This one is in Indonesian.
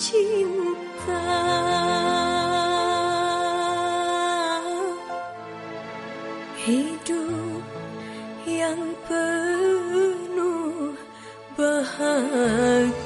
cinta. Hidup yang penuh bahagia.